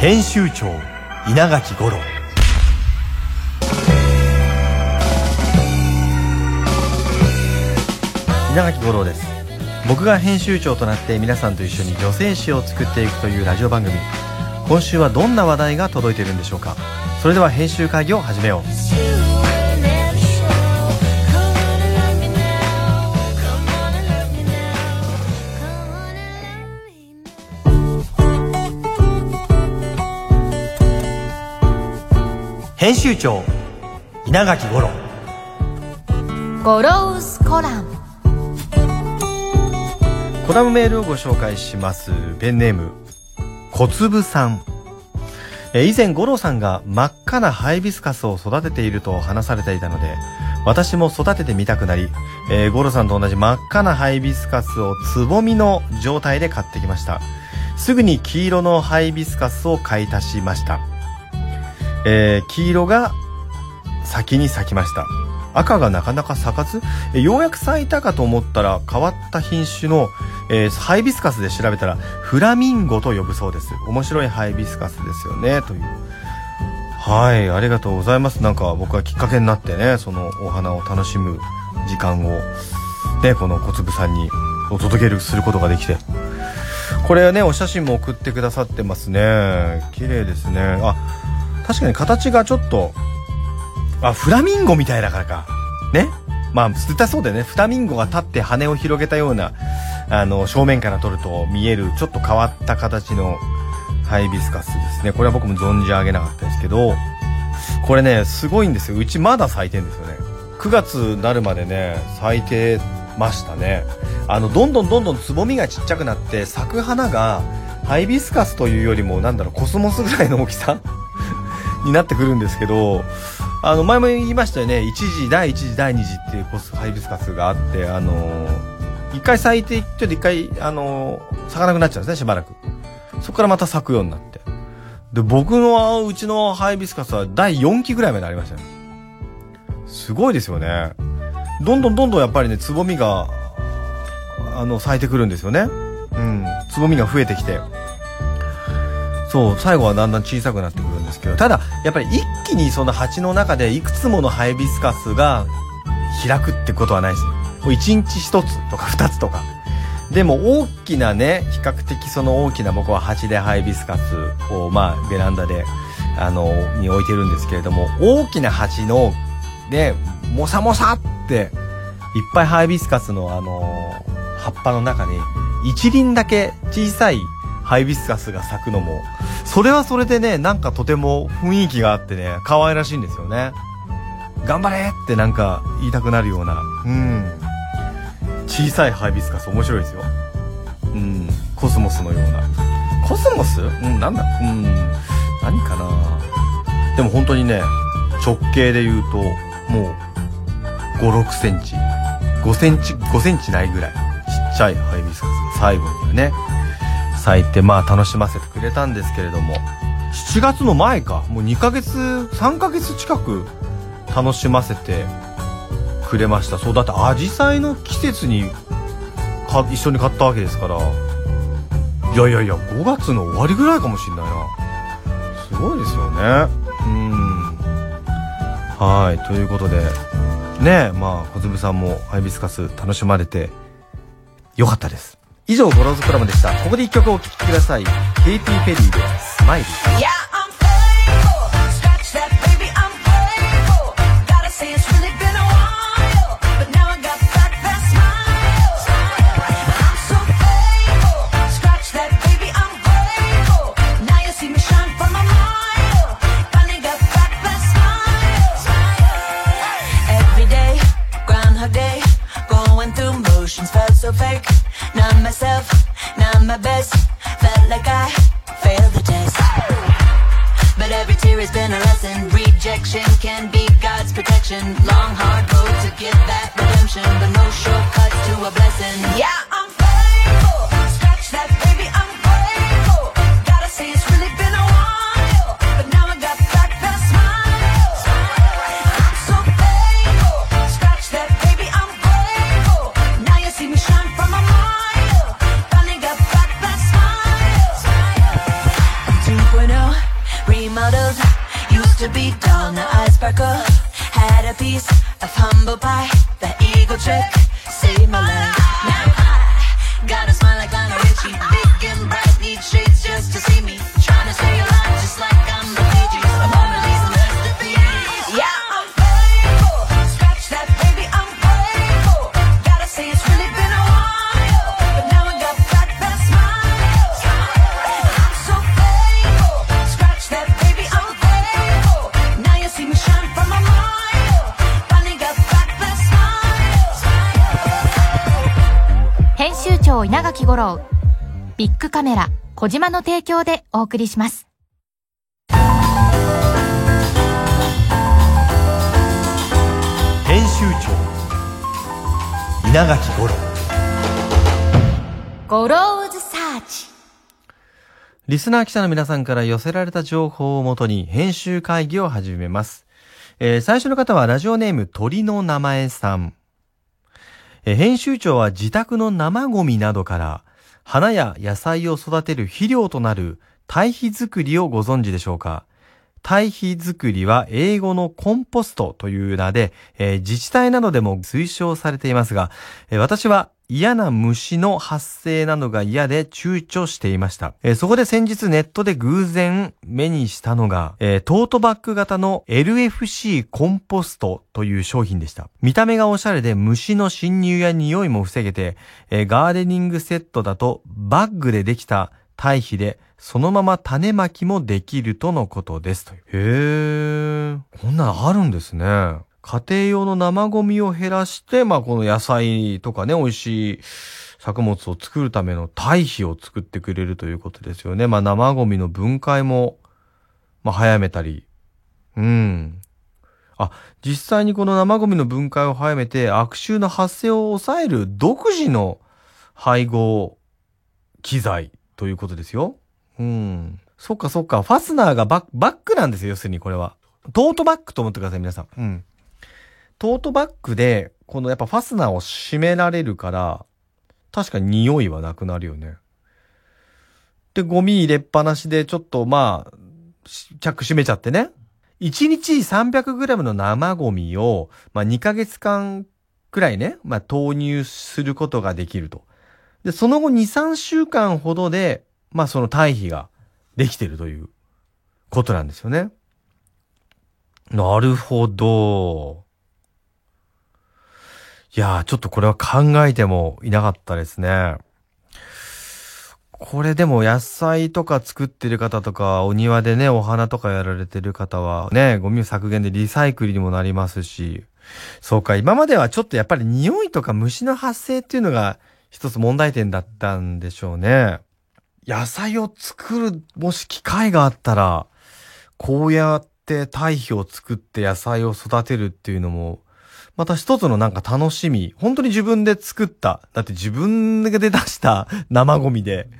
編集長稲垣五郎。稲垣五郎です。僕が編集長となって皆さんと一緒に女性誌を作っていくというラジオ番組。今週はどんな話題が届いているんでしょうか。それでは編集会議を始めよう。編集長稲垣五郎。ゴロウスコラム。コラムメールをご紹介します。ペンネーム小粒さん。えー以前五郎さんが真っ赤なハイビスカスを育てていると話されていたので私も育ててみたくなり、えー、五郎さんと同じ真っ赤なハイビスカスをつぼみの状態で買ってきました。すぐに黄色のハイビスカスを買い足しましたえー黄色が先に咲きました。赤がなかなか咲かずえようやく咲いたかと思ったら変わった品種の、えーハイビスカスで調べたらフラミンゴと呼ぶそうです。面白いハイビスカスですよねという。はいありがとうございます。なんか僕はきっかけになってねそのお花を楽しむ時間をねこの小粒さんにお届けすることができて。これねお写真も送ってくださってますね。綺麗ですね。あ確かに形がちょっとあフラミンゴみたいだからか。ね。まあ絶対そうだよね。フラミンゴが立って羽を広げたようなあの正面から撮ると見えるちょっと変わった形のハイビスカスですね。これは僕も存じ上げなかったですけどこれねすごいんですよ。うちまだ咲いてんですよね。9月になるまでね咲いてましたね。あのどんどんどんどんつぼみがちっちゃくなって咲く花がハイビスカスというよりもなんだろうコスモスぐらいの大きさになってくるんですけどあの前も言いましたよね。一時第一次第二次っていうコスハイビスカスがあってあの一回咲いてちょっと一回あの咲かなくなっちゃうんですねしばらく。そこからまた咲くようになって。で僕のうちのハイビスカスは第4期ぐらいまでありましたよすごいですよね。どんどんどんどんやっぱりねつぼみがあの咲いてくるんですよね。うん。つぼみが増えてきて。そう最後はだんだん小さくなってくる。ですけどただやっぱり一気にその鉢の中でいくつものハイビスカスが開くってことはないですね。1日1つとか2つとか。でも大きなね比較的その大きな僕は鉢でハイビスカスをまあベランダであのに置いてるんですけれども大きな鉢のでもさもさっていっぱいハイビスカスのあの葉っぱの中に一輪だけ小さいハイビスカスが咲くのも。それはそれでねなんかとても雰囲気があってね可愛らしいんですよね。頑張れってなんか言いたくなるような。うん。小さいハイビスカス面白いですよ。うん。コスモスのような。コスモス？うんなんだ？うん。何かな？でも本当にね直径で言うともう56センチ。5センチ5センチないぐらい。ちっちゃいハイビスカスが最後にはね。咲いてまあ楽しませてくれたんですけれども。7月の前か。もう2ヶ月3ヶ月近く楽しませてくれました。そうだってアジサイの季節にか一緒に買ったわけですから。いやいやいや5月の終わりぐらいかもしんないな。すごいですよね。うん。はい。ということで。ねえまあ小粒さんもハイビスカス楽しまれてよかったです。以上ゴローズクラブでした。ここで一曲お聴きください。ケイティ・ペリーで「スマイル」myself, not my best. Felt like I failed the test. But every tear has been a lesson. Rejection can be God's protection. Long, hard road to get that redemption. But no shortcuts to a blessing. Yeah, 長稲垣吾郎ビッグカメラ小島の提供でお送りします編集長稲垣五郎ゴローズサーチリスナー記者の皆さんから寄せられた情報をもとに編集会議を始めます。えー最初の方はラジオネーム鳥の名前さん。え編集長は自宅の生ゴミなどから花や野菜を育てる肥料となる堆肥作りをご存知でしょうか？堆肥作りは英語のコンポストという名で、えー自治体などでも推奨されていますが、えー私は嫌な虫の発生などが嫌で躊躇していました。えーそこで先日ネットで偶然目にしたのが、えートートバッグ型の LFC コンポストという商品でした。見た目がおしゃれで虫の侵入や匂いも防げて、えーガーデニングセットだとバッグでできた堆肥でそのまま種まきもできるとのことですという。へー。こんなのあるんですね。家庭用の生ゴミを減らして、まあこの野菜とかね、美味しい作物を作るための堆肥を作ってくれるということですよね。まあ生ゴミの分解も、まあ早めたり。うん。あ、実際にこの生ゴミの分解を早めて悪臭の発生を抑える独自の配合機材ということですよ。うん。そっかそっか。ファスナーがバッバックなんですよ、要するにこれは。トートバッグと思ってください、皆さん。うん。トートバッグで、このやっぱファスナーを閉められるから、確かに匂いはなくなるよね。で、ゴミ入れっぱなしで、ちょっとまあ、チャック閉めちゃってね。1日 300g の生ゴミを、まあ2ヶ月間くらいね、まあ投入することができると。で、その後2、3週間ほどで、まあその堆肥ができてるということなんですよね。なるほど。いやー、ちょっとこれは考えてもいなかったですね。これでも野菜とか作ってる方とか、お庭でね、お花とかやられてる方はね、ゴミ削減でリサイクルにもなりますし、そうか、今まではちょっとやっぱり匂いとか虫の発生っていうのが一つ問題点だったんでしょうね。野菜を作る、もし機会があったら、こうやって堆肥を作って野菜を育てるっていうのも、また一つのなんか楽しみ。本当に自分で作った。だって自分で出した 生ゴミで、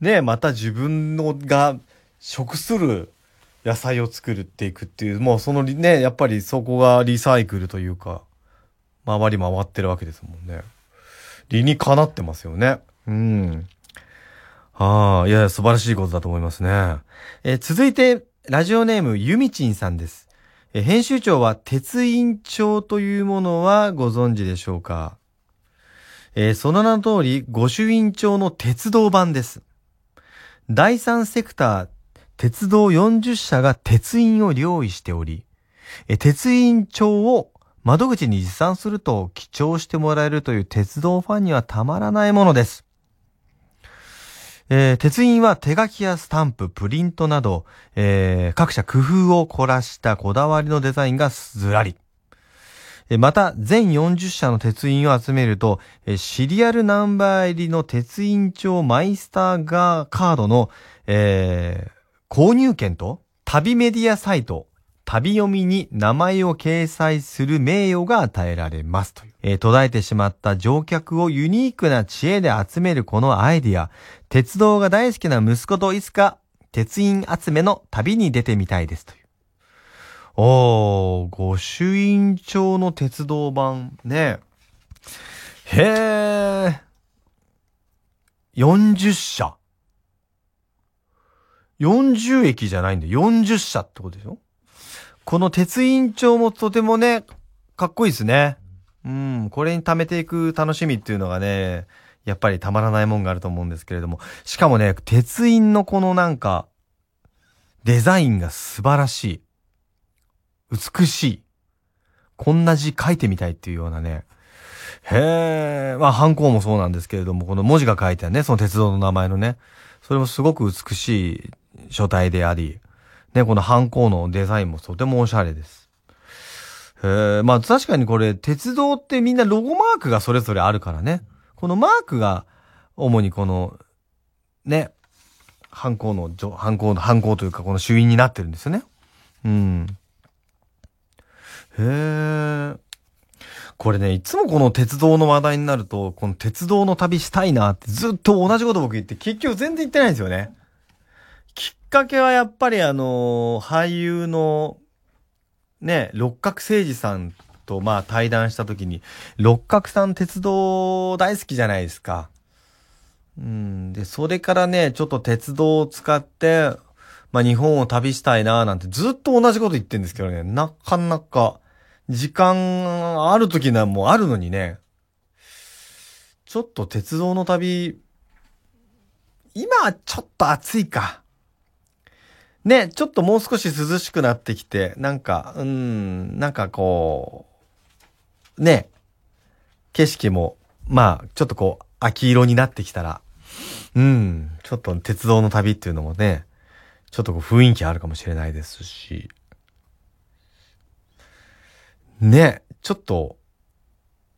ね、また自分のが食する野菜を作るっていくっていう、もうそのね、やっぱりそこがリサイクルというか、回り回ってるわけですもんね。理にかなってますよね。うん。ああ、いやいや、素晴らしいことだと思いますね。えー続いて、ラジオネーム、ゆみちんさんです。編集長は、鉄印帳というものはご存知でしょうか？えーその名の通り、御朱印帳の鉄道版です。第三セクター、鉄道40社が鉄印を用意しており、えー鉄印帳を窓口に持参すると記帳してもらえるという鉄道ファンにはたまらないものです。えー鉄印は手書きやスタンプ、プリントなど、えー各社工夫を凝らしたこだわりのデザインがずらり。また、全40社の鉄印を集めると、シリアルナンバー入りの鉄印帳マイスターガーカードの、えー購入券と、旅メディアサイト、旅読みに名前を掲載する名誉が与えられますという。えー途絶えてしまった乗客をユニークな知恵で集めるこのアイディア。鉄道が大好きな息子といつか鉄印集めの旅に出てみたいですという。おー、御朱印帳の鉄道版ね。へー。40社。40駅じゃないんだよ。40社ってことでしょ？この鉄印帳もとてもね、かっこいいですね。うん、これに貯めていく楽しみっていうのがね、やっぱりたまらないもんがあると思うんですけれども。しかもね、鉄印のこのなんか、デザインが素晴らしい。美しい。こんな字書いてみたいっていうようなね。へえ、まあ、ハンコもそうなんですけれども、この文字が書いてあるね、その鉄道の名前のね。それもすごく美しい書体であり、ね、このハンコのデザインもとてもおしゃれです。へえ、まあ確かにこれ、鉄道ってみんなロゴマークがそれぞれあるからね。このマークが、主にこの、ね、ハンコの、じょハンコの、ハンコというかこの主因になってるんですよね。うん。へえ。これね、いつもこの鉄道の話題になると、この鉄道の旅したいなってずっと同じこと僕言って、結局全然言ってないんですよね。きっかけはやっぱりあの俳優の、ね、六角誠治さんとまあ対談した時に、六角さん鉄道大好きじゃないですか。うん。で、それからね、ちょっと鉄道を使って、まあ日本を旅したいななんてずっと同じこと言ってんですけどね、なかなか、時間ある時なもうあるのにね、ちょっと鉄道の旅、今はちょっと暑いか。ね、ちょっともう少し涼しくなってきて、なんか、うん、なんかこう、ね、景色も、まあ、ちょっとこう、秋色になってきたら、うん、ちょっと鉄道の旅っていうのもね、ちょっとこう雰囲気あるかもしれないですし、ね、ちょっと、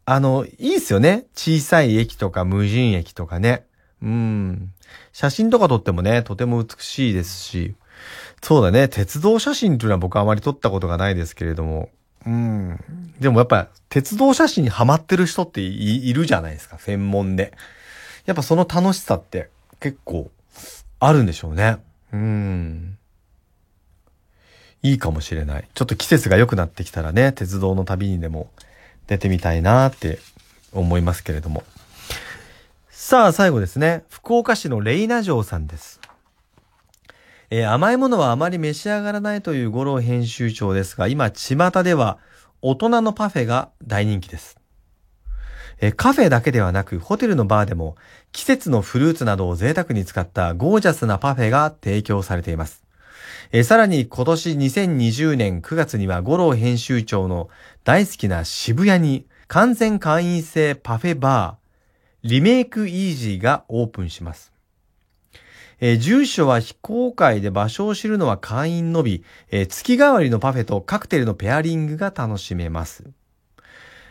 あの、いいっすよね。小さい駅とか無人駅とかね。うん。写真とか撮ってもね、とても美しいですし、そうだね、鉄道写真っていうのは僕あまり撮ったことがないですけれども、うん。でもやっぱ、鉄道写真にハマってる人っていいるじゃないですか、専門で。やっぱその楽しさって結構あるんでしょうね。うん。いいかもしれない。ちょっと季節が良くなってきたらね、鉄道の旅にでも出てみたいなって思いますけれども。さあ、最後ですね。福岡市のレイナ城さんです。えー甘いものはあまり召し上がらないという五郎編集長ですが、今、巷では大人のパフェが大人気です。えーカフェだけではなく、ホテルのバーでも季節のフルーツなどを贅沢に使ったゴージャスなパフェが提供されています。えーさらに今年2020年9月には五郎編集長の大好きな渋谷に完全会員制パフェバー、リメイクイージーがオープンします。えー住所は非公開で場所を知るのは会員のみ、えー月替わりのパフェとカクテルのペアリングが楽しめます。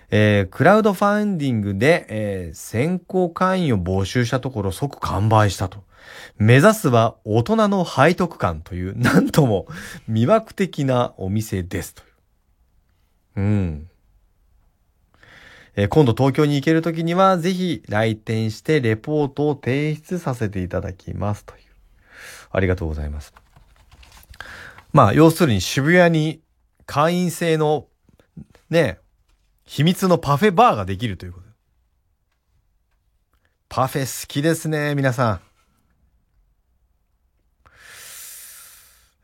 えークラウドファンディングで、えー先行会員を募集したところ即完売したと。目指すは大人の背徳感という、なんとも魅惑的なお店ですと。うん。えー今度東京に行けるときには、ぜひ来店してレポートを提出させていただきますという。ありがとうございます。まあ、要するに渋谷に会員制の、ね、秘密のパフェバーができるということ。パフェ好きですね、皆さん。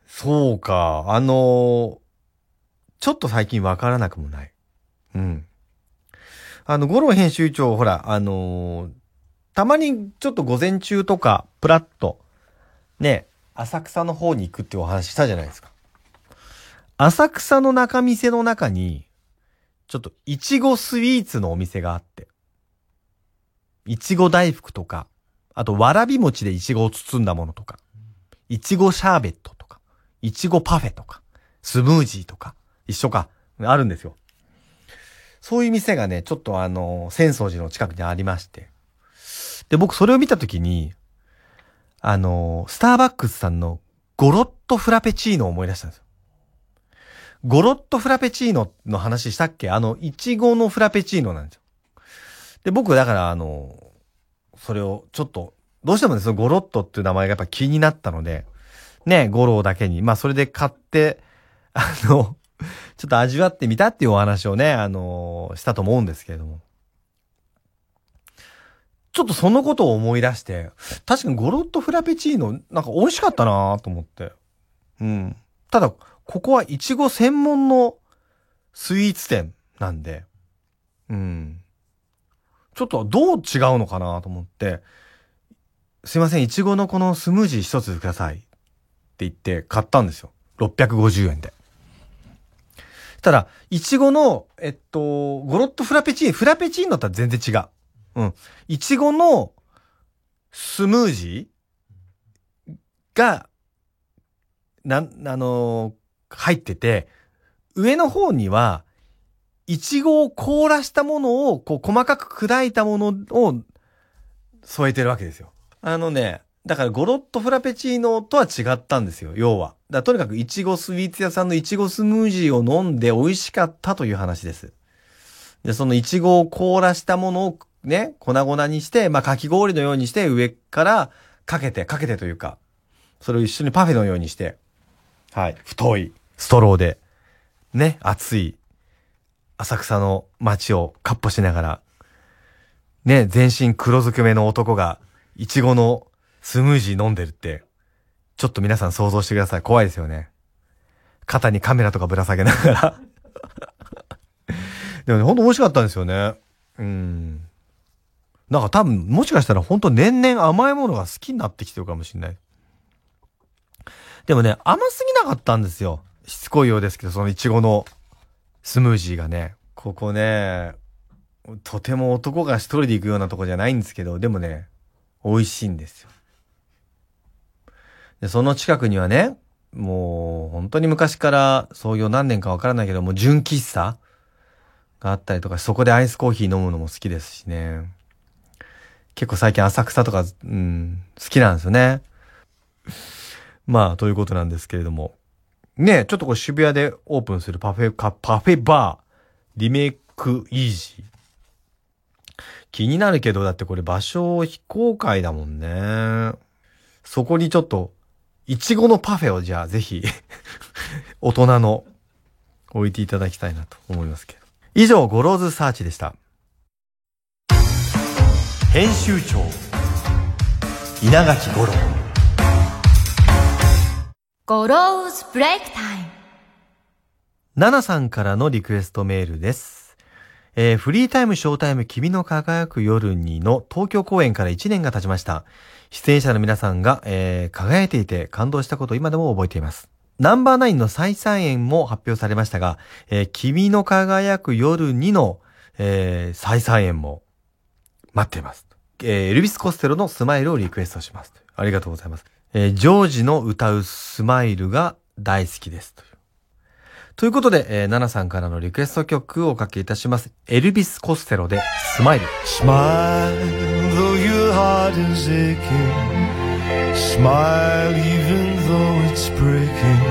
そうか、あのーちょっと最近わからなくもない。うん。あの、五郎編集長、ほら、あのーたまにちょっと午前中とか、プラッと、ね、浅草の方に行くってお話したじゃないですか。浅草の中店の中に、ちょっと、いちごスイーツのお店があって、いちご大福とか、あと、わらび餅でいちごを包んだものとか、いちごシャーベットとか、いちごパフェとか、スムージーとか、一緒か、あるんですよ。そういう店がね、ちょっとあの、浅草寺の近くにありまして。で、僕それを見たときに、あの、スターバックスさんのゴロッとフラペチーノを思い出したんですよ。ゴロッとフラペチーノの話したっけ？あの、いちごのフラペチーノなんですよ。で、僕だからあの、それをちょっと、どうしてもね、そのゴロッとっていう名前がやっぱ気になったので、ね、ゴロだけに、まあそれで買って、あの、ちょっと味わってみたっていうお話をね、あのしたと思うんですけれども。ちょっとそのことを思い出して、確かにゴロッとフラペチーノ、なんか美味しかったなと思って。うん。ただ、ここはイチゴ専門のスイーツ店なんで、うん。ちょっとどう違うのかなと思って、すいません、イチゴのこのスムージー一つください。って言って買ったんですよ。650円で。ただ、いちごの、えっと、ゴロッとフラペチーノ、フラペチーノとは全然違う。うん。いちごのスムージーが、な、あのー入ってて、上の方には、いちごを凍らしたものを、こう、細かく砕いたものを添えてるわけですよ。あのね、だからゴロッとフラペチーノとは違ったんですよ、要は。だとにかくいちごスイーツ屋さんのいちごスムージーを飲んで美味しかったという話です。で、そのいちごを凍らしたものをね、粉々にして、まあ、かき氷のようにして上からかけて、かけてというか、それを一緒にパフェのようにして、はい、太いストローで、ね、熱い浅草の街をカッポしながら、ね、全身黒ずくめの男が、いちごのスムージー飲んでるって、ちょっと皆さん想像してください。怖いですよね。肩にカメラとかぶら下げながら。でもね、ほんと美味しかったんですよね。うん。なんか多分、もしかしたらほんと年々甘いものが好きになってきてるかもしれない。でもね、甘すぎなかったんですよ。しつこいようですけど、そのいちごのスムージーがね。ここね、とても男が一人で行くようなとこじゃないんですけど、でもね、美味しいんですよ。で、その近くにはね、もう本当に昔から創業何年かわからないけども、純喫茶があったりとか、そこでアイスコーヒー飲むのも好きですしね。結構最近浅草とか、うん、好きなんですよね。まあ、ということなんですけれども。ねちょっとこれ渋谷でオープンするパフェか、パフェバー、リメイクイージー。気になるけど、だってこれ場所非公開だもんね。そこにちょっと、いちごのパフェをじゃあぜひ、大人の置いていただきたいなと思いますけど。以上、 Goro's Search でした。編集長稲垣吾郎 Goro's Break Time。ナナさんからのリクエストメールです。えー Free Time Show Time 君の輝く夜にの東京公演から1年が経ちました。出演者の皆さんが、えー輝いていて感動したことを今でも覚えています。ナンバーナインの再三演も発表されましたが、えー君の輝く夜にの、えー再三演も待っています。えーエルビス・コステロのスマイルをリクエストします。ありがとうございます。えージョージの歌うスマイルが大好きです。というということで、えー、ナナさんからのリクエスト曲をおかけいたします。エルビス・コステロでスマイル。Smile, though your heart is aching. Smile, even though it's breaking.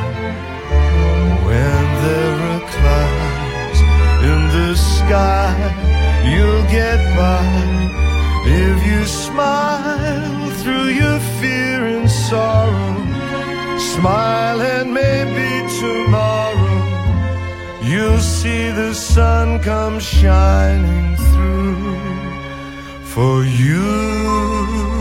When there are clouds in the sky, you'll get by. If you smile through your fear and sorrow, smile and maybe tomorrow. You'll see the sun come shining through for you.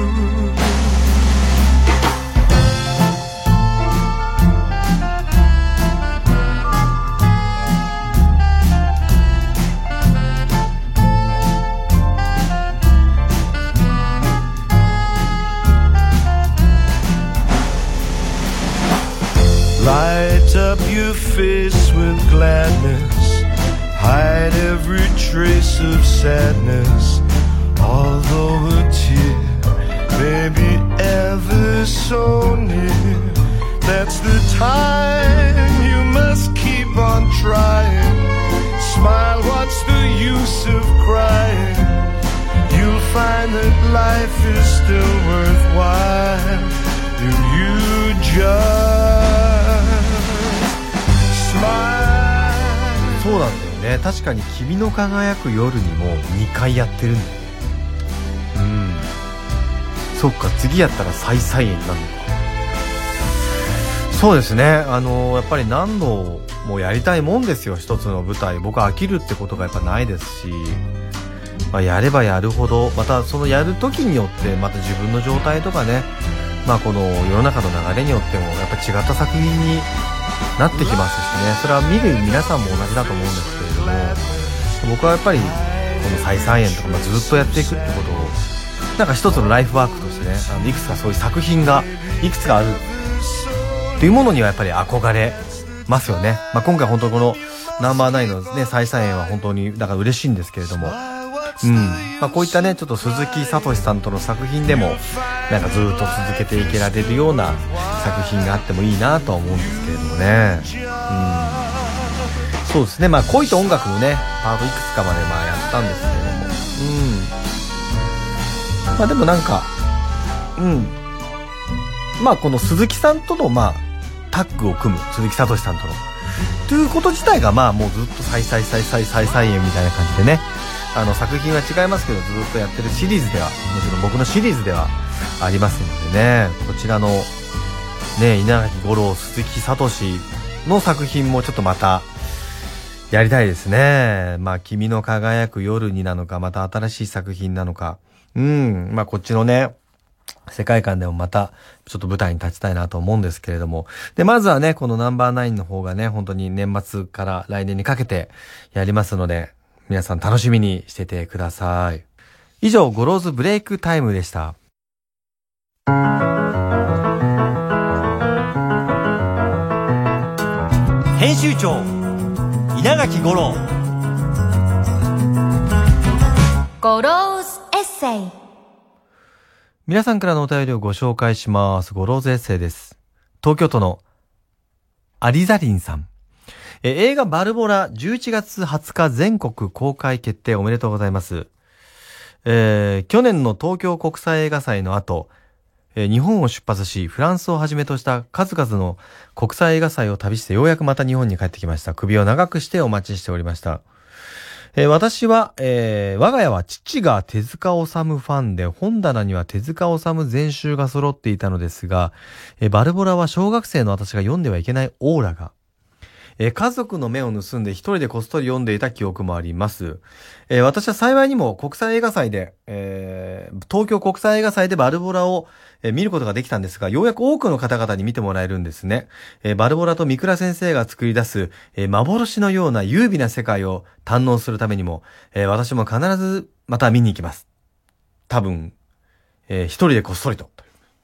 輝く夜にも2回やってるんだよね。うん。そっか、次やったら再々演になるのか。そうですね。あのやっぱり何度もやりたいもんですよ。一つの舞台。僕飽きるってことがやっぱないですし。まあ、やればやるほどまたそのやる時によってまた自分の状態とかねまあこの世の中の流れによってもやっぱ違った作品になってきますしねそれは見る皆さんも同じだと思うんですけれども僕はやっぱりこの再三演とか、まあ、ずっとやっていくってことをなんか一つのライフワークとしてねあのいくつかそういう作品がいくつかあるっていうものにはやっぱり憧れますよね、まあ、今回本当このナンバーナインのね再三演は本当にだから嬉しいんですけれども。うん。まあ、こういったねちょっと鈴木聡さんとの作品でもなんかずっと続けていけられるような作品があってもいいなとは思うんですけれどもね。うん。そうですね。まあ恋と音楽もねパートいくつかまでまあやったんですけれども。うん。まあでもなんかうん。まあこの鈴木さんとのまあタッグを組む鈴木聡さんとの。ということ自体がまあもうずっと再々再々再々演みたいな感じでね。あの作品は違いますけどずっとやってるシリーズではもちろん僕のシリーズではありますのでね。こちらのね稲垣吾郎鈴木聡の作品もちょっとまたやりたいですねまあ君の輝く夜になのかまた新しい作品なのかうんまあこっちのね世界観でもまた、ちょっと舞台に立ちたいなと思うんですけれども。で、まずはね、このナンバーナインの方がね、本当に年末から来年にかけてやりますので、皆さん楽しみにしててください。以上、 Goro's Break Time でした。編集長稲垣吾郎 Goro's Essay皆さんからのお便りをご紹介します。 Goro's Essay です。東京都のアリザリンさん。え映画バルボラ11月20日全国公開決定おめでとうございます。えー、去年の東京国際映画祭の後、え、日本を出発し、フランスをはじめとした数々の国際映画祭を旅してようやくまた日本に帰ってきました。首を長くしてお待ちしておりました。え、私は、えー、我が家は父が手塚治虫ファンで、本棚には手塚治虫全集が揃っていたのですが、え、バルボラは小学生の私が読んではいけないオーラがえー、家族の目を盗んで一人でこっそり読んでいた記憶もあります。えー、私は幸いにも国際映画祭で、えー、東京国際映画祭でバルボラを、え見ることができたんですが、ようやく多くの方々に見てもらえるんですね。えバルボラと三倉先生が作り出す、え幻のような優美な世界を堪能するためにも、え私も必ずまた見に行きます。多分、え一人でこっそりと。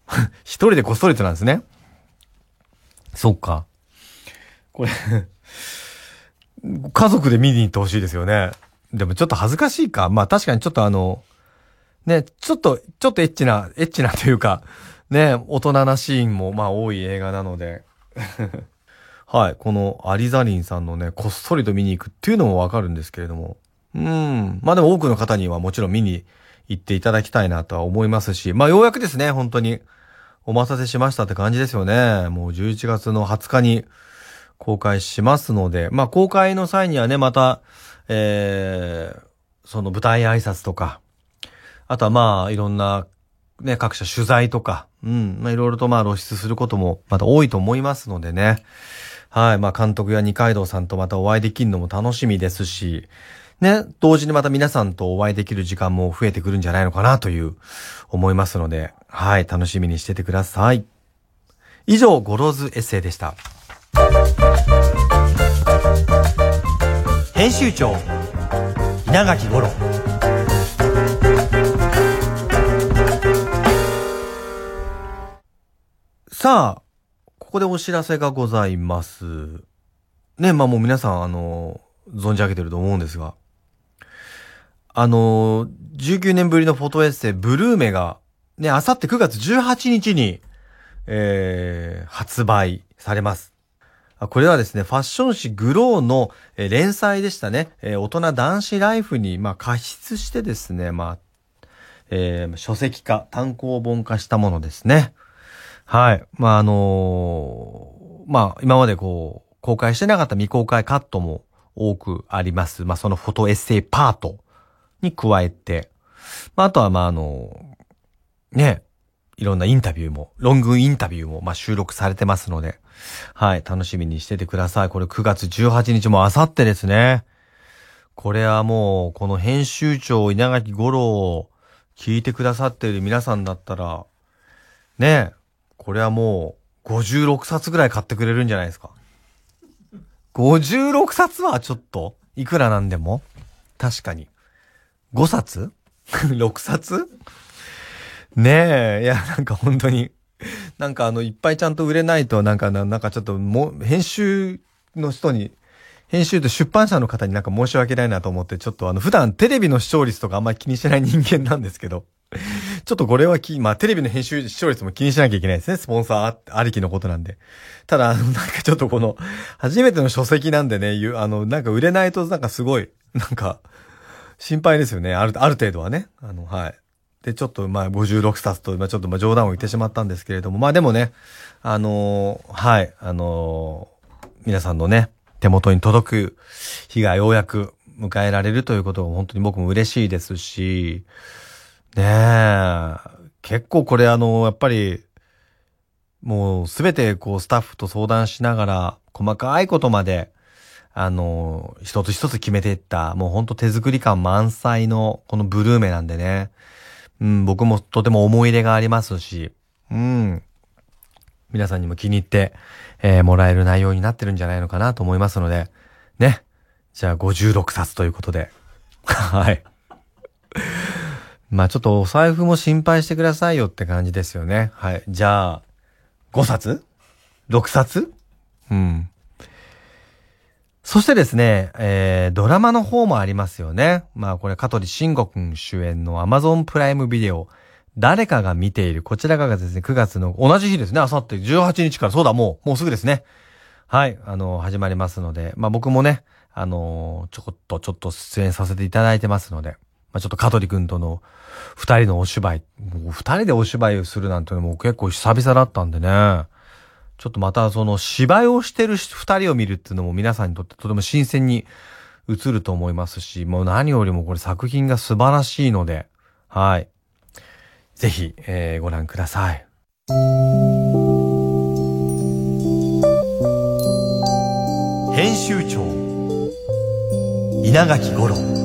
一人でこっそりとなんですね。そっか。これ家族で見に行ってほしいですよね。でもちょっと恥ずかしいか。まあ確かにちょっとあの、ね、ちょっと、ちょっとエッチな、エッチなというか、ね、大人なシーンもまあ多い映画なので。はい。このアリザリンさんのね、こっそりと見に行くっていうのもわかるんですけれども。うん。まあでも多くの方にはもちろん見に行っていただきたいなとは思いますし、まあようやくですね、本当にお待たせしましたって感じですよね。もう11月の20日に公開しますので、まあ公開の際にはね、また、えー、その舞台挨拶とか、あとはまあいろんなね、各社取材とか、うん、まあいろいろとまあ露出することもまた多いと思いますのでね。はい、まあ監督や二階堂さんとまたお会いできるのも楽しみですし、ね、同時にまた皆さんとお会いできる時間も増えてくるんじゃないのかなという思いますので、はい、楽しみにしててください。以上、 Goro's Essay でした。編集長稲垣吾郎さあ、ここでお知らせがございます。ね、まあもう皆さん、あの、存じ上げてると思うんですが、あの、19年ぶりのフォトエッセイ、ブルーメが、ね、あさって9月18日に、えー、発売されます。これはですね、ファッション誌グローの連載でしたね。大人男子ライフに、まあ、加筆してですね、まあ、えー、書籍化、単行本化したものですね。はい。まあ、あのー、まあ、今までこう、公開してなかった未公開カットも多くあります。まあ、そのフォトエッセイパートに加えて、まあ、あとは、まあ、あのー、ね、いろんなインタビューも、ロングインタビューも、まあ、収録されてますので、はい、楽しみにしててください。これ9月18日もあさってですね。これはもう、この編集長稲垣五郎を聞いてくださっている皆さんだったら、ねえ、これはもう、56冊ぐらい買ってくれるんじゃないですか。56冊はちょっと、いくらなんでも確かに。5冊 ?6 冊？ねえ、いや、なんか本当に、なんかあの、いっぱいちゃんと売れないと、なんかな、んかちょっともう、編集の人に、編集と出版社の方になんか申し訳ないなと思って、ちょっとあの、普段テレビの視聴率とかあんまり気にしない人間なんですけど、ちょっとこれはき、まあテレビの編集視聴率も気にしなきゃいけないですね。スポンサーありきのことなんで。ただ、あの、なんかちょっとこの、初めての書籍なんでね、あの、なんか売れないとなんかすごい、なんか、心配ですよね。ある、ある程度はね。あの、はい。で、ちょっと、まあ、56冊と、まあ、ちょっと、まあ、冗談を言ってしまったんですけれども、まあ、でもね、あのー、はい、あのー、皆さんのね、手元に届く日がようやく迎えられるということが本当に僕も嬉しいですし、ねえ、結構これあの、やっぱり、もうすべてこうスタッフと相談しながら、細かいことまで、あの、一つ一つ決めていった、もうほんと手作り感満載のこのブルーメなんでね。うん、僕もとても思い入れがありますし、うん。皆さんにも気に入って、えー、もらえる内容になってるんじゃないのかなと思いますので、ね。じゃあ56冊ということで。はい。まあちょっとお財布も心配してくださいよって感じですよね。はい。じゃあ、5冊 ?6 冊？うん。そしてですね、えー、ドラマの方もありますよね。まあこれ、香取慎吾くん主演の Amazon プライムビデオ、誰かが見ている。こちらがですね、9月の同じ日ですね、あさって18日から、そうだ、もう、もうすぐですね。はい、あの、始まりますので、まあ僕もね、あの、ちょこっと、ちょっと出演させていただいてますので、まあちょっと香取くんとの二人のお芝居、二人でお芝居をするなんてもう結構久々だったんでね。ちょっとまたその芝居をしてる二人を見るっていうのも皆さんにとってとても新鮮に映ると思いますし、もう何よりもこれ作品が素晴らしいので、はい。ぜひ、えー、ご覧ください。編集長稲垣吾郎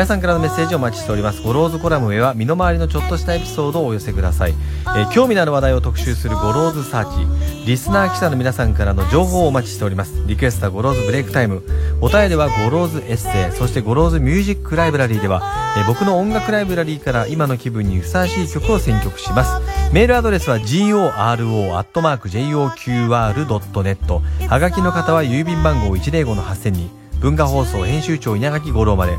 皆さんからのメッセージをお待ちしております。 Goro's Column へは身の回りのちょっとしたエピソードをお寄せください、えー、興味のある話題を特集する Goro's Search。リスナー記者の皆さんからの情報をお待ちしております。リクエストは Goro's Break Time。お便りは Goro's Essay。そして Goro's Music Library では、えー、僕の音楽ライブラリーから今の気分にふさわしい曲を選曲します。メールアドレスは goro.joqr.net はがきの方は郵便番号105-8000に文化放送編集長稲垣吾郎まで。